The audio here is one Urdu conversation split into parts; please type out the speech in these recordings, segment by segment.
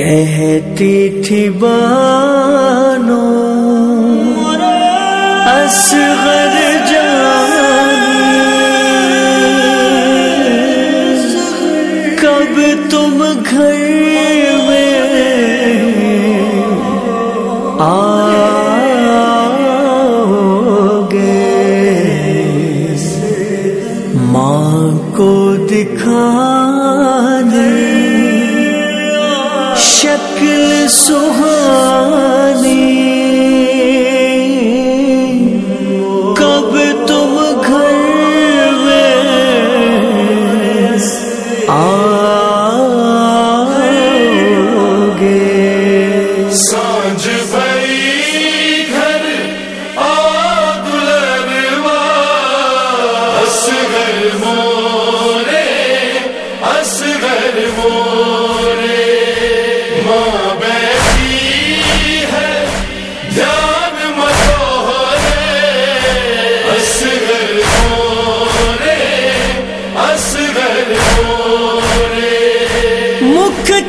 کہتی تھی بانو اصغر جان کب تم گھر میں آ گے ماں کو دکھا شکل سہانا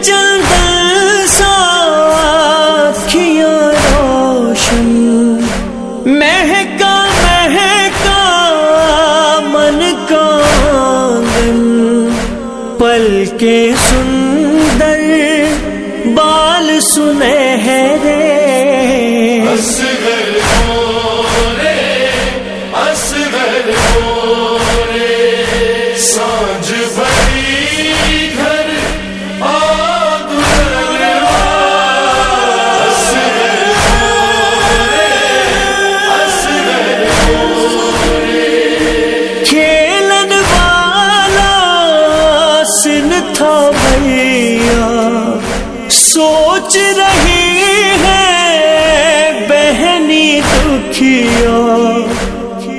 چند ساکھیاں مہکا مہکا من کا پل کے سن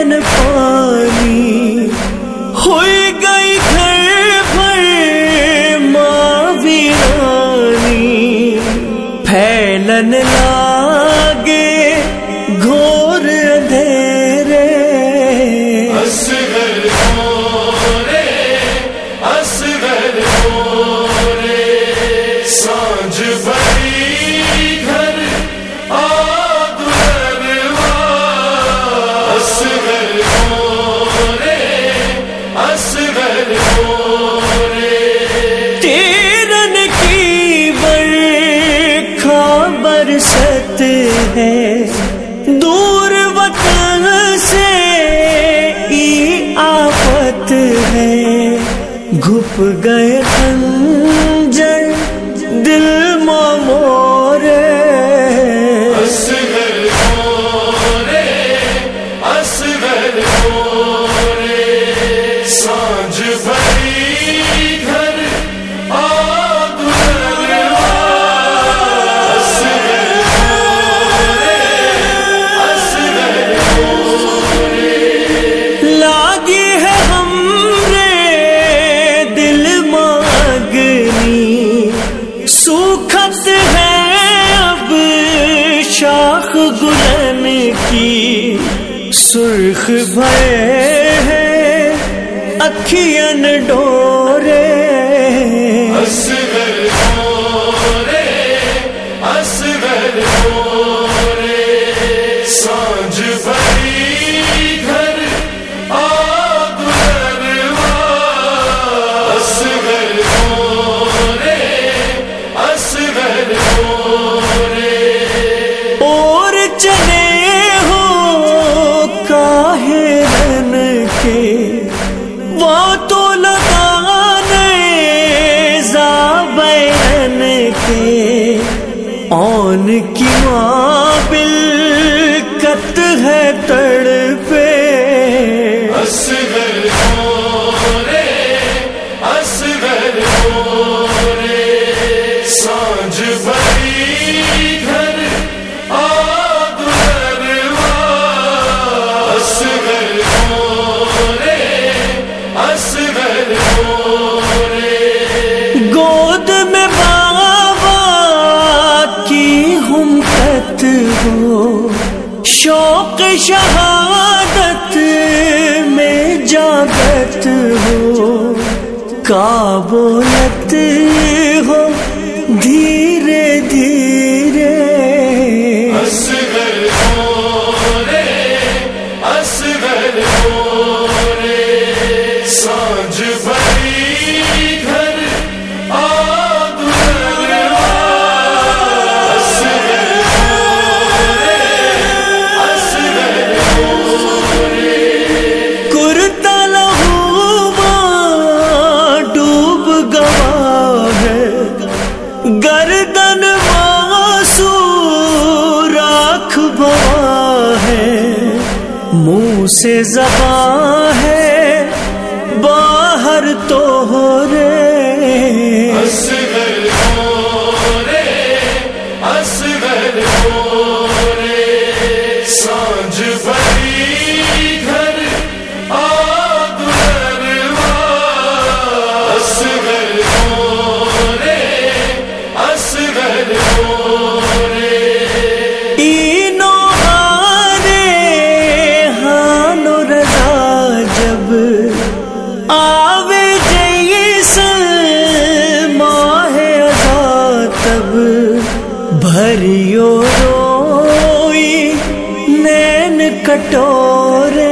نین پانی ہوئی گئی گھر بھر ماں ویرانی پھیلن لاگے گھور دھیرے اصغر گھورے اصغر گھورے سانج بھر گیا دکھ بھرے ہیں اکھیاں ڈھو تر شوق شہادت میں جاگت ہو کابولت منہ سے زباں ہے باہر تو ہو رے۔ سانج ہو روئیو روئی نین کٹورے۔